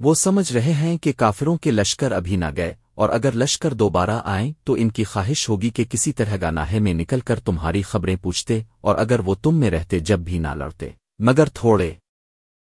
وہ سمجھ رہے ہیں کہ کافروں کے لشکر ابھی نہ گئے، اور اگر لشکر دوبارہ آئیں تو ان کی خواہش ہوگی کہ کسی طرح گاناہے میں نکل کر تمہاری خبریں پوچھتے، اور اگر وہ تم میں رہتے جب بھی نہ لڑتے۔ مگر تھوڑے